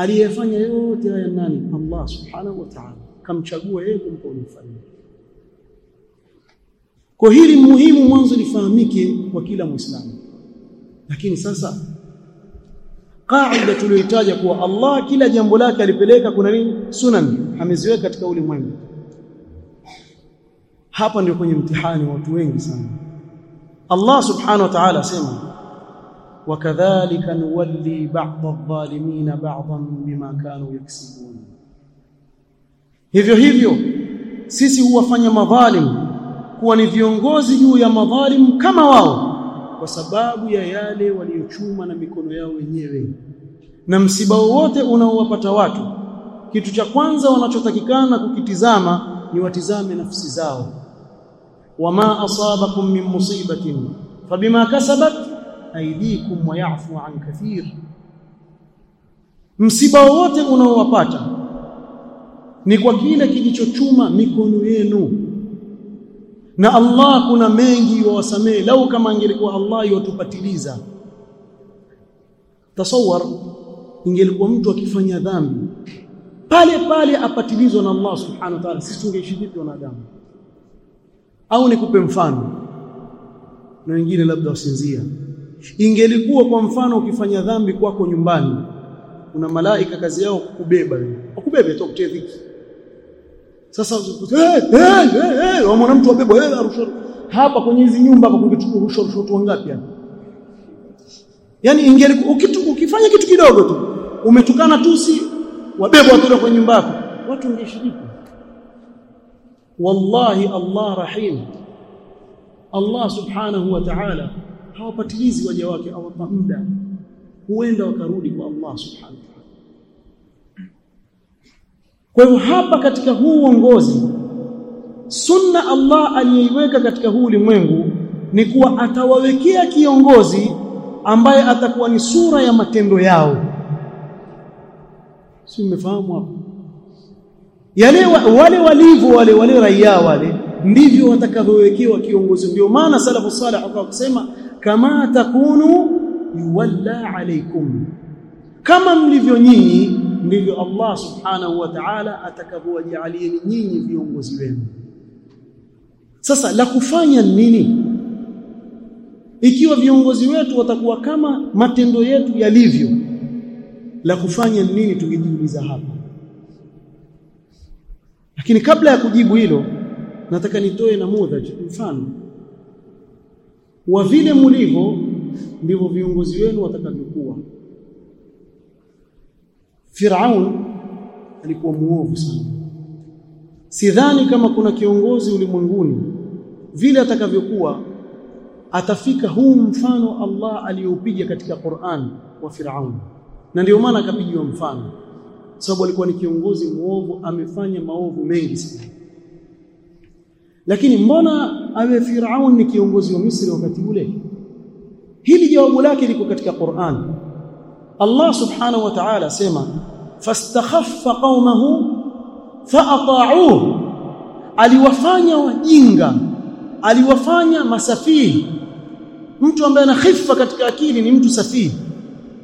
aliyefanya yote haya nani? Allah subhanahu wa ta'ala. Kamchagua yeye kumpa ufalme kwa hili muhimu mwanzo lifahamike kwa kila muislamu. Lakini sasa kaida tuliyoitaja kuwa Allah kila jambo lake alipeleka kuna nini? Sunan. Ameziweka katika ulimwengu. Hapa ndio kwenye mtihani watu wengi sana. Allah subhanahu wa ta'ala asema wakadhalika nuwalli ba'dha adh-dhalimin ba'dan bima kanu yaksibun. Hivyo hivyo sisi huwafanya madhalim kuwa ni viongozi juu ya madhalim kama wao kwa sababu ya yale waliochuma na mikono yao wenyewe. Na msiba wowote unaowapata watu kitu cha kwanza wanachotakikana kukitizama ni watizame nafsi zao. Wama asabakum min musibatin fabima kasabat aydikum wa ya'fu an kathir. Msiba wote unaowapata ni kwa kile kilichochuma mikono yenu. Na Allah kuna mengi wawasamehe. lau kama angelikuwa Allah yotupatiliza tasawar, ingelikuwa mtu akifanya dhambi pale pale apatilizwa na Allah subhanahu wa ta'ala sisi tungeishi vipi wanadamu? Au nikupe mfano na wengine labda wasinzia ingelikuwa kwa mfano ukifanya dhambi kwako nyumbani kuna malaika kazi yao kukubeba wakubebe tu kutie dhiki. Sasa eh eh eh eh mwana mtu abebwa eh arusha hapa kwenye hizi nyumba hapa kungechukua rusha rusha watu wangapi hapa? Yani ingelikuwa ukifanya kitu kidogo tu umetukana tusi wabebwa watu kwenye nyumba yako watu wangeshiriki wallahi Allah rahim. Allah subhanahu wa ta'ala hawapatilizi waja wake awapa muda. Huenda wakarudi kwa Allah subhanahu wa ta'ala. Kwa hivyo hapa katika huu uongozi sunna Allah aliyeiweka katika huu ulimwengu ni kuwa atawawekea kiongozi ambaye atakuwa ni sura ya matendo yao. Si mmefahamu hapo? Yale wale walivyo wale wale raia wale ndivyo watakavyowekewa kiongozi. Ndio maana salafu salih wakawa kusema kama takunu yuwalla alaikum kama mlivyo nyinyi ndivyo Allah subhanahu wa ta'ala atakavyowajalieni nyinyi viongozi wenu. Sasa la kufanya nini? Ikiwa viongozi wetu watakuwa kama matendo yetu yalivyo la kufanya nini tukijiuliza hapa? Lakini kabla ya kujibu hilo nataka nitoe namudha mfano wa vile mulivyo ndivyo viongozi wenu watakavyokuwa. Firaun alikuwa muovu sana. Sidhani kama kuna kiongozi ulimwenguni vile atakavyokuwa atafika huu mfano Allah aliyoupiga katika Qur'an wa Firaun. Na ndio maana akapigiwa mfano. Sababu alikuwa ni kiongozi muovu amefanya maovu mengi sana. Lakini mbona awe Firaun ni kiongozi wa Misri wakati ule. Hili jawabu lake liko katika Qur'an. Allah subhanahu wa ta'ala sema fastakhaffa qaumahu faata'uhu. Aliwafanya wajinga aliwafanya masafihi mtu ambaye ana khifa katika akili ni mtu safihi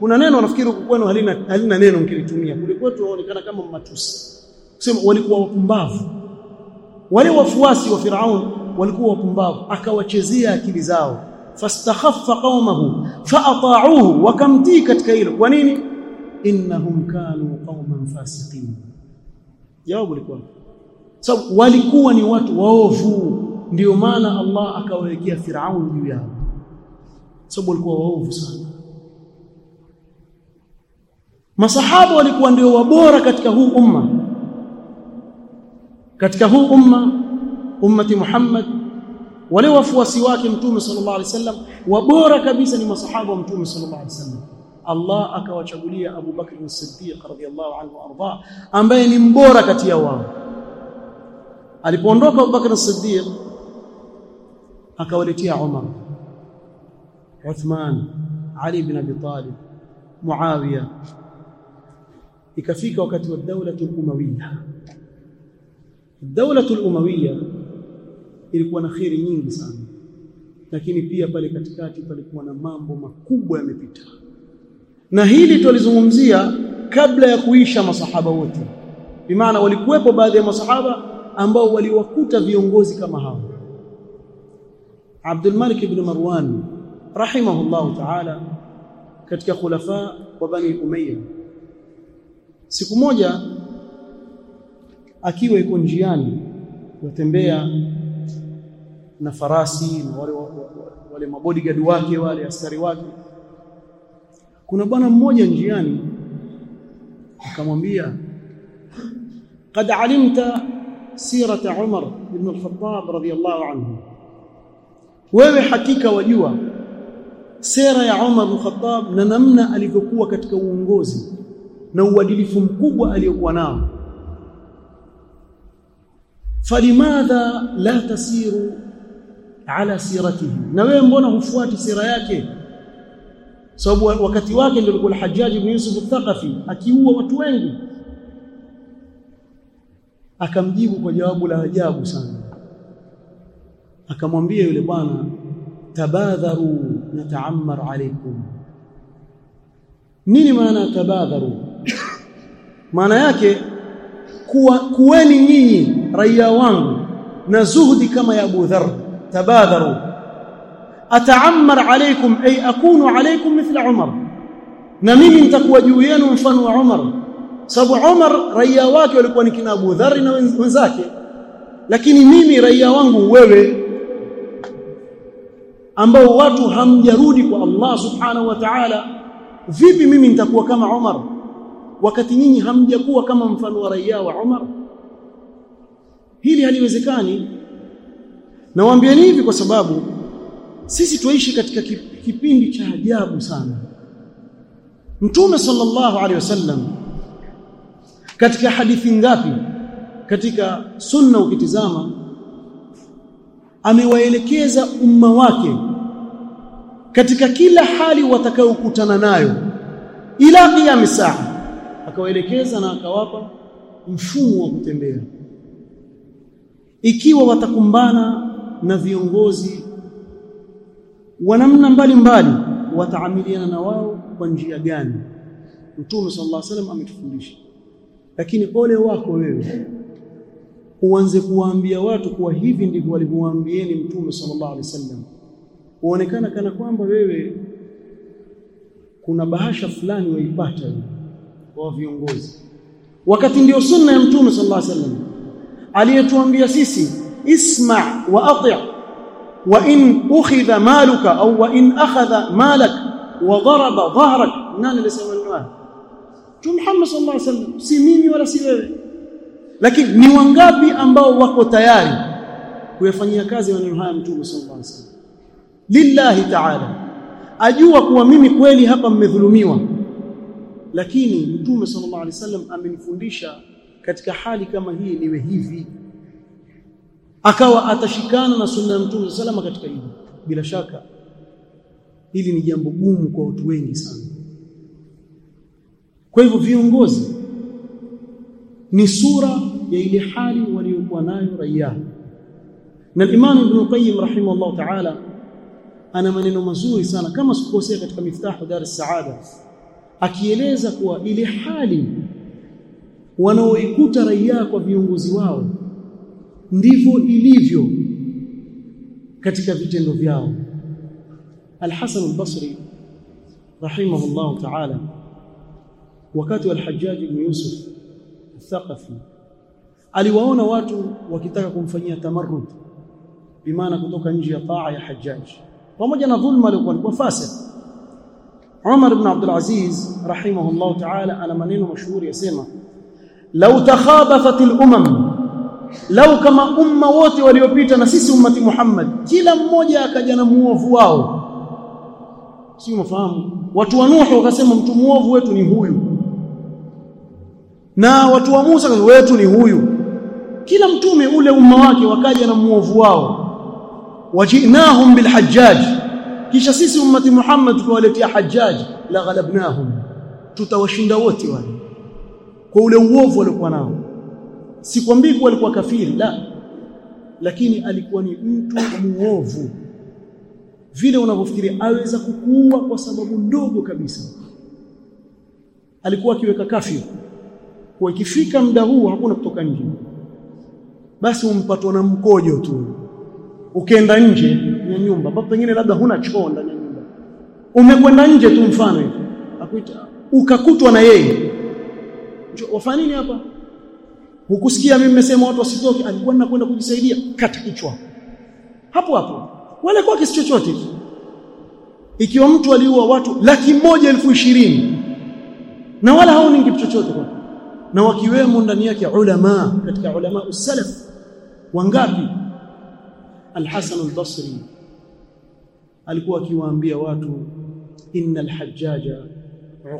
kuna neno nafikiri kwenu halina halina neno mkilitumia. Kulikuwa tu waonekana kama matusi. Kusema walikuwa wapumbavu. Wale wafuasi wa Firaun walikuwa wapumbavu akawachezea akili zao. Fastakhaffa qaumahu faata'uhu wakamtii katika hilo. Kwa nini? Innahum kanu qauman fasiqin. Jawabu likuwa sababu walikuwa ni watu waovu. Ndio maana Allah akawawekea Firaun juu yao. Sababu walikuwa waovu sana. Masahaba walikuwa ndio wabora katika huu umma. Katika huu umma ummati Muhammad wale wafuasi wake mtume sallallahu alaihi wasallam wabora kabisa ni masahaba wa mtume sallallahu alaihi wasallam Allah akawachagulia Abu Bakr as-Siddiq radhiyallahu anhu arda ambaye ni mbora kati ya wao alipoondoka Abu Bakr as-Siddiq akawaletea Umar Uthman Ali ibn Abi Talib Muawiya ikafika wakati wa dawla al-Umayyah dawla al-Umayyah ilikuwa na kheri nyingi sana. Lakini pia pale katikati palikuwa na mambo makubwa yamepita. Na hili twalizungumzia kabla ya kuisha masahaba wote. Bimaana walikuwepo baadhi ya masahaba ambao waliwakuta viongozi kama hao. Abdul Malik ibn Marwan rahimahullahu ta'ala katika khulafa wa Bani Umayya. Siku moja akiwa iko njiani watembea na farasi na wale, wale mabodyguard wake wale askari wake kuna bwana mmoja njiani akamwambia قد علمت سيرة عمر بن الخطاب رضي الله عنه wewe hakika wajua sera ya Umar bin Khattab na namna alivyokuwa katika uongozi na uadilifu mkubwa aliyokuwa nao falimadha la tasiru ala siratihi. Na wewe mbona hufuati sira yake? Sababu wakati wake ndio alikuwa Hajjaj ibn Yusuf al-Thaqafi akiua watu wengi. Akamjibu kwa jawabu la ajabu sana. Akamwambia yule bwana tabadharu nataammar alaykum. Nini maana tabadharu? Maana yake kuwa kuweni nyinyi raia wangu na zuhdi kama ya Abu Dharr tabadharu ataammar alaykum ay akunu alaykum mithla Umar na mimi nitakuwa juu yenu mfano wa Umar sababu Umar raia wake walikuwa ni kina Abu Dharr na wenzake lakini mimi raia wangu wewe ambao watu hamjarudi kwa Allah subhanahu wa ta'ala vipi mimi nitakuwa kama Umar wakati nyinyi hamjakuwa kama mfano wa raia wa Umar hili haliwezekani nawaambieni hivi kwa sababu sisi tuishi katika kipindi cha ajabu sana. Mtume sallallahu alaihi wasallam katika hadithi ngapi? Katika sunna ukitizama amewaelekeza umma wake katika kila hali watakayokutana nayo ila qiyam saa akawaelekeza na akawapa mfumo wa kutembea. Ikiwa watakumbana na viongozi wa namna mbalimbali wataamiliana na wao kwa njia gani. Mtume sallallahu alaihi wasallam ametufundisha. Lakini ole wako wewe uanze kuwaambia watu kuwa hivi ndivyo walivyowaambieni Mtume sallallahu alaihi wasallam. Uonekana kana kwamba wewe kuna bahasha fulani waipata kwa viongozi. Wakati ndio sunna ya Mtume sallallahu alaihi wasallam aliyetuambia sisi اسمع وأطع. وإن أخذ مالك أو وإن أخذ مالك وضرب ظهرك. نال لسوى النواه شو محمد صلى الله عليه وسلم سميني ولا سيبه لكن نوانقابي أنباو وقو تياري ويفني كازي من ينهاي مجوم صلى الله عليه وسلم؟ لله تعالى. أجوك وميمي كويلي هبا مذلوميوا لكن مجوم صلى الله عليه وسلم أمن فنديشا katika hali kama hii niwe hivi akawa atashikana na sunna ya Mtume sallallahu katika hili bila shaka hili ni jambo gumu kwa watu wengi sana. Kwa hivyo viongozi ni sura ya ile hali waliokuwa nayo raia. Na Imam Ibn Qayyim rahimahullah ta'ala ana maneno mazuri sana. Kama sikukosea katika miftahu dar saada akieleza kuwa ile hali wanaoikuta raia kwa viongozi wao ndivyo ilivyo katika vitendo vyao. Al-Hasan al-Basri rahimahullah ta'ala wakati wa al-Hajjaj ibn Yusuf al-Thaqafi aliwaona watu wakitaka kumfanyia tamarrud bimaana kutoka nje ya taa ya Hajjaj pamoja na dhulma aliyokuwa alikuwa fasik Umar ibn Abdul Aziz rahimahullah ta'ala ana maneno mashuhuri yasema law takhabathat al-umam lau kama umma wote waliopita na sisi ummati Muhammad kila mmoja akaja na muovu wao. Si mfahamu watu wa Nuhu wakasema mtu muovu wetu ni huyu. Na watu wa Musa wetu ni huyu. Kila mtume ule umma wake wakaja na muovu wao. Wajinahum bilhajjaj. Kisha sisi ummati Muhammad tukawaletea hajjaj la ghalabnahum. Tutawashinda wote wale kwa ule uovu waliokuwa nao sikwambii kuwa alikuwa kafiri la. Lakini alikuwa ni mtu muovu vile unavyofikiri aweza kukuua kwa sababu ndogo kabisa. Alikuwa akiweka kafyu. Kwa ikifika muda huu hakuna kutoka nje. Basi umpatwa na mkojo tu. Ukienda nje ya nyumba. Ambapo pengine labda huna choo ndani ya nyumba. Umekwenda nje tu mfano. Hivi ukakutwa na yeye. Wafanya nini hapa hukusikia mimi nimesema watu wasitoke alikuwa nakwenda kujisaidia. Kata kichwa hapo. Hapo wala kwa kisi chochote. Ikiwa mtu aliua watu laki moja elfu ishirini na wala haoni kitu chochote kwa. Na wakiwemo ndani yake ulama katika ulama usalaf wangapi? Al-Hasan al-Basri alikuwa akiwaambia watu innal hajjaja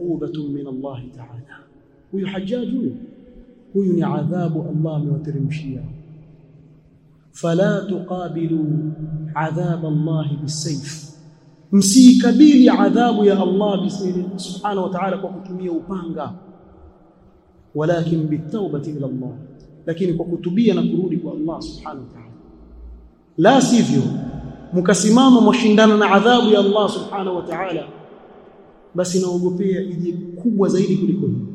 uqubatun min Allah ta'ala. Huyo hajjaji huyu huyu ni adhabu Allah amewateremshia fala tuqabilu adhab Allah bisayf msikabili adhabu ya Allah subhanahu wa ta'ala kwa kutumia upanga walakin bitawbati ila Allah lakini kwa kutubia na kurudi kwa Allah subhanahu wa ta'ala la sivyo mkasimama mwashindana na adhabu ya Allah subhanahu wa ta'ala basi naogopea ije kubwa zaidi kuliko hii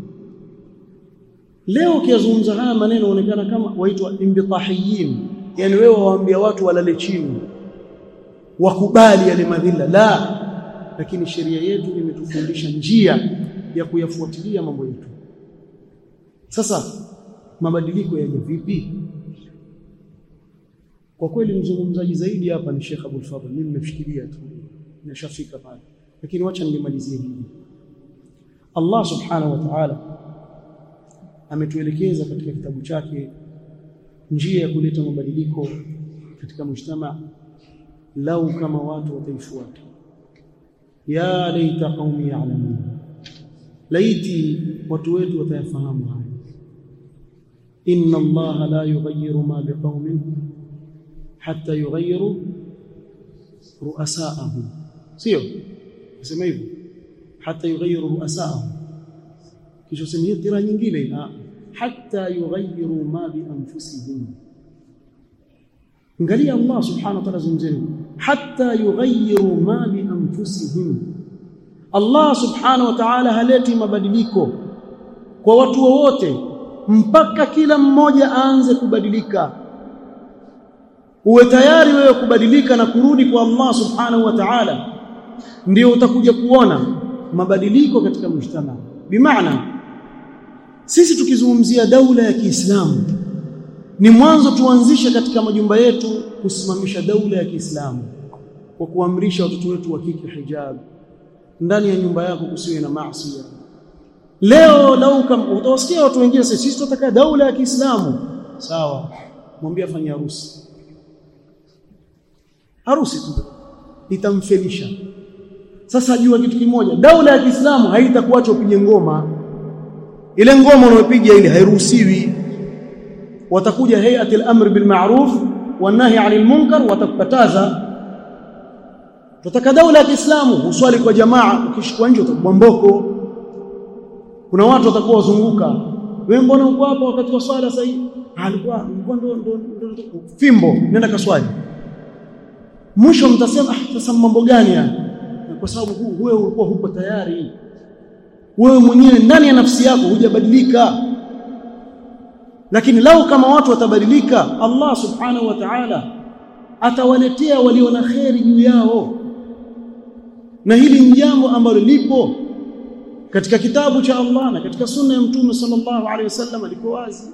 leo ukiyazungumza haya maneno unaonekana kama waitwa imbitahiyin. Yani wewe waambia watu walale chini wakubali yale madhila. La lakini sheria yetu imetufundisha njia ya kuyafuatilia mambo yetu. Sasa mabadiliko yaje vipi? Kwa kweli mzungumzaji zaidi hapa ni Sheikh Abdul Fadhil mimi nimefikiria tu nishafika pale. Lakini wacha nilimalizie hivi. Allah subhanahu wa ta'ala ametuelekeza katika kitabu chake njia ya kuleta mabadiliko katika mujtama lau kama watu wataifuata ya laita qaumi ya'lamun laiti watu wetu watayafahamu haya. Inna allaha la yughayyiru ma biqaumin hatta yughayyiru ru'asaahum. Sio? Nasema hivyo. Hatta yughayyiru ru'asaahum. Kisha sema hiyo tira nyingine hatta yughayyiru ma bi angalia Allah subhanahu wa ta'ala zungumzeni hatta yughayyiru ma bi anfusihim Allah subhanahu wa ta'ala haleti mabadiliko kwa watu wowote mpaka kila mmoja aanze kubadilika. Uwe tayari wewe kubadilika na kurudi kwa Allah subhanahu wa ta'ala ndio utakuja kuona mabadiliko katika mujtama. bimaana sisi tukizungumzia daula ya Kiislamu ni mwanzo tuanzishe katika majumba yetu kusimamisha daula ya Kiislamu kwa kuamrisha watoto wetu wa kike hijab ndani ya nyumba yako kusiwe na maasi. Leo lau kama utawasikia watu wengine sisi tunataka daula ya Kiislamu. Sawa mwambie afanye harusi. Harusi tu itamfelisha sasa jua kitu kimoja daula ya Kiislamu haitakuacha upige ngoma ile ngoma unayopiga ile hairuhusiwi. Watakuja hayati al-amr bil ma'ruf wan nahy 'anil munkar watakukataza. Tutaka daula ya Kiislamu uswali kwa jamaa ukishikwa nje utakubwa mboko. Kuna watu watakuwa wazunguka. Wewe mbona uko hapa wakati wa swala sasa hivi? Alikuwa alikuwa ndo ndo fimbo nenda kaswali. Mwisho mtasema ah sasa mambo gani haya? Kwa sababu wewe ulikuwa huko tayari wewe mwenyewe ndani ya nafsi yako hujabadilika. Lakini lau kama watu watabadilika Allah subhanahu wa ta'ala atawaletea walio na kheri juu yao. Na hili ni jambo ambalo lipo katika kitabu cha Allah na katika sunna ya mtume sallallahu alaihi wasallam liko wazi.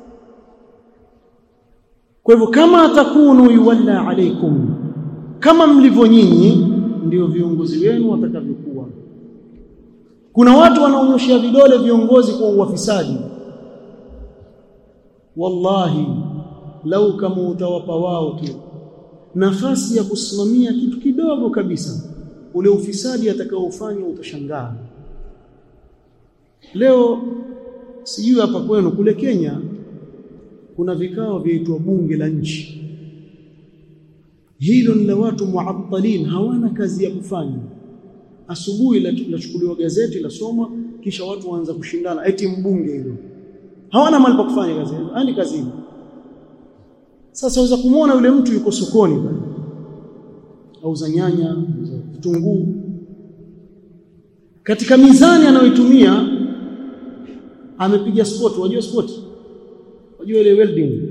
Kwa hivyo kama atakunu yuwalla alaikum kama mlivyo nyinyi ndio viongozi wenu watakavyokuwa kuna watu wanaonyoshia vidole viongozi kwa uwafisadi wallahi lau kama utawapa wao tu. Nafasi ya kusimamia kitu kidogo kabisa ule ufisadi atakaofanya utashangaa. Leo sijui hapa kwenu kule Kenya kuna vikao vyaitwa bunge la nchi. Hilo ni la watu muattalin hawana kazi ya kufanya asubuhi lachukuliwa gazeti lasoma kisha watu waanza kushindana. Eti mbunge hilo. Hawana mali pa kufanya kazi. Ani yani kazini. Sasa waweza kumwona yule mtu yuko sokoni auza nyanya vitunguu. Katika mizani anayoitumia amepiga spot. wajua spot, wajua ile welding.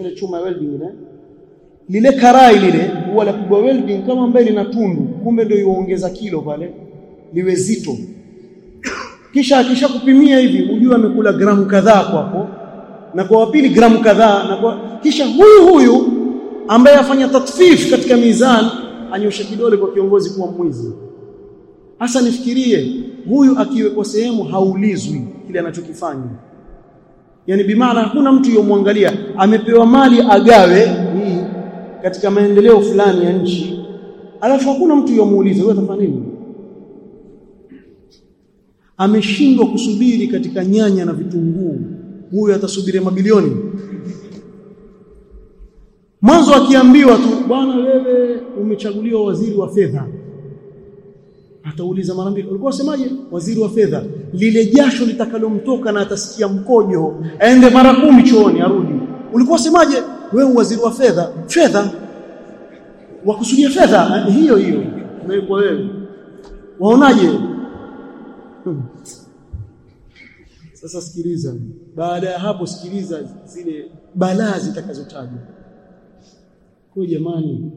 Ile chuma welding ile lile karai lile huwa la kubwa welding kama ambaye lina tundu kumbe ndio iongeza kilo pale liwe zito. Kisha akisha kupimia hivi ujue amekula gramu kadhaa kwako na kwa wapili gramu kadhaa na kwa kisha huyu huyu ambaye afanya tatfif katika mizani anyoshe kidole kwa kiongozi kuwa mwizi. Hasa nifikirie huyu akiwekwa sehemu haulizwi kile anachokifanya. Yani bimaana hakuna mtu yomwangalia amepewa mali agawe katika maendeleo fulani ya nchi. Alafu hakuna mtu yomuuliza wewe utafanya nini? Ameshindwa kusubiri katika nyanya na vitunguu. Huyo atasubiri mabilioni. Mwanzo akiambiwa tu bwana wewe umechaguliwa waziri wa fedha. Atauliza mara mbili ulikuwa usemaje waziri wa fedha. Lile jasho litakalomtoka na atasikia mkojo aende mara kumi chooni arudi. Ulikuwa usemaje wewe waziri wa fedha. Fedha. Wakusudia fedha. Hiyo hiyo. Umekuwa wewe. Waonaje? Sasa sikiliza. Baada ya hapo sikiliza zile balaa zitakazotajwa. Kwa jamani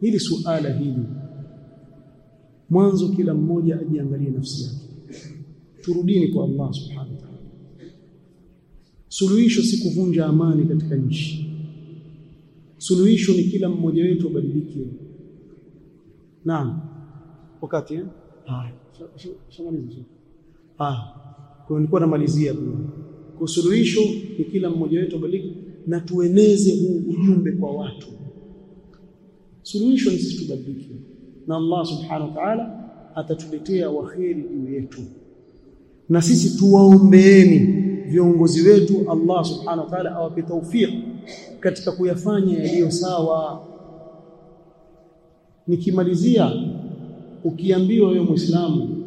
hili suala hili mwanzo kila mmoja ajiangalie nafsi yake. Turudini kwa Allah subhanahu wa ta'ala. Suluhisho si kuvunja amani katika nchi suluhisho ni kila mmoja wetu abadilike. Naam. Wakati eh? Haya shamaliza ah kwa nilikuwa namalizia kwa suluhisho ni kila mmoja wetu abadilike na tueneze huu ujumbe kwa watu. Suluhisho ni sisi tubadilike. Na Allah subhanahu wa ta'ala atatuletea waheri juu yetu. Na sisi tuwaombeeni viongozi wetu Allah subhanahu wa ta'ala awape tawfik katika kuyafanya yaliyo sawa. Nikimalizia ukiambiwa wewe muislamu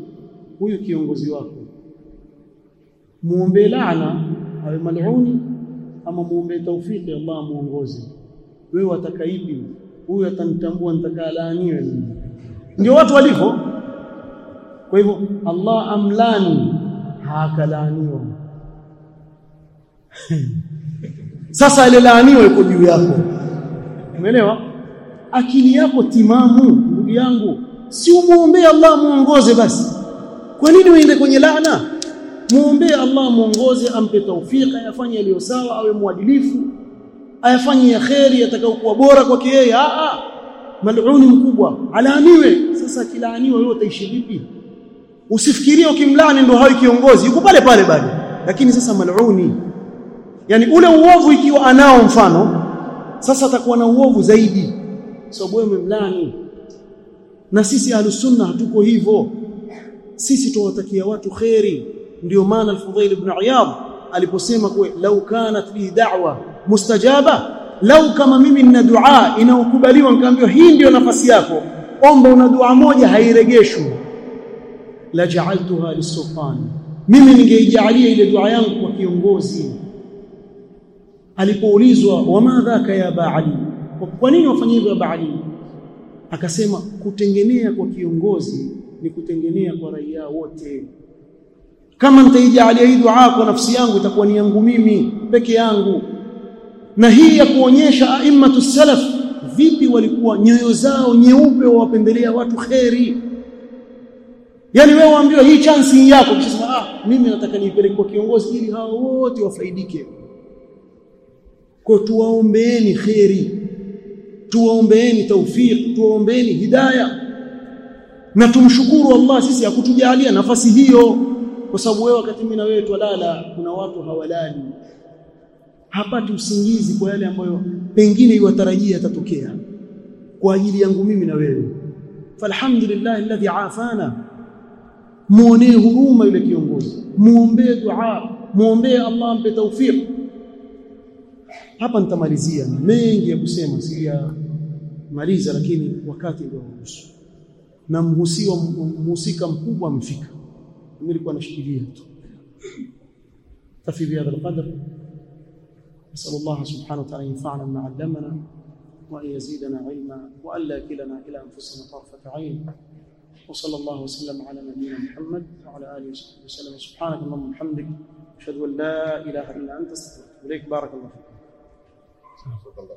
huyu kiongozi wako muombe laana awe mal'uni ama muombe tawfiki Allah muongoze wewe atakaipi huyu atanitambua nitakaa laaniwe. Ndio watu walivyo. Kwa hivyo Allah amlani hakalaaniwa sasa ile laaniwa iko juu yako. Umeelewa? Akili yako timamu ndugu yangu. Si umwombee Allah muongoze basi. Kwa nini uende kwenye laana? Muombee Allah muongoze ampe taufika ayafanye yaliyo sawa awe mwadilifu ayafanye ya kheri yatakayokuwa bora kwake yeye. A maluni mkubwa. Alaaniwe. Sasa kilaaniwa wewe utaishi vipi? Usifikirie ukimlaani ndio hawi kiongozi. Yuko pale pale bado. Lakini sasa maluni yani ule uovu ikiwa anao mfano sasa atakuwa na uovu zaidi. Sababu wewe umemlani na sisi ahlusunna hatuko hivyo. Sisi tuwatakia watu kheri. Ndio maana al-Fudhail ibn Iyad aliposema kwa lau kanat li da'wa mustajaba lau kama mimi nina dua inaokubaliwa nikaambiwa hii ndio nafasi yako. Omba una dua moja hairegeshwi. La ja'altuha lis-sultan. Mimi ningeijalia ile dua yangu kwa kiongozi alipoulizwa wa dhaka ya baali? Kwa nini wafanya hivyo baali? Akasema kutengenea kwa kiongozi ni kutengenea kwa raia wote. Kama nitaijalia hii dua kwa nafsi yangu itakuwa ni yangu mimi peke yangu. Na hii ya kuonyesha aimmatu salaf vipi walikuwa nyoyo zao nyeupe wawapendelea watu kheri? Yani wewe waambiwa hii chance yako. Kisema ah mimi nataka niipeleke kwa kiongozi ili hao wote wafaidike kwa tuwaombeeni kheri tuwaombeeni tawfiq tuwaombeeni hidayah na tumshukuru Allah sisi akutujalia nafasi hiyo. Kwa sababu wewe wakati mimi na wewe twalala kuna watu hawalali. Hapati usingizi kwa yale ambayo pengine iwatarajia yatatokea. Kwa ajili yangu mimi na wewe. Falhamdulillah alladhi afana. Muonee huruma yule kiongozi. Muombee dua muombee Allah ampe tawfik hapa nitamalizia. Mengi ya kusema siya maliza lakini wakati ndio uruhusu na mhusiwa mhusika mkubwa amefika. Mimi nilikuwa nashikilia tu. Tafi bihadha alqadr نسأل الله سبحانه وتعالى ينفعنا بما علمنا وأن يزيدنا علما وألا كلنا إلى أنفسنا طرفة عين وصلى الله وسلم على نبينا محمد وعلى اله وصحبه وسلم سبحانك اللهم وبحمدك اشهد ان لا اله الا انت استغفرك اليك بارك الله فيك そうだ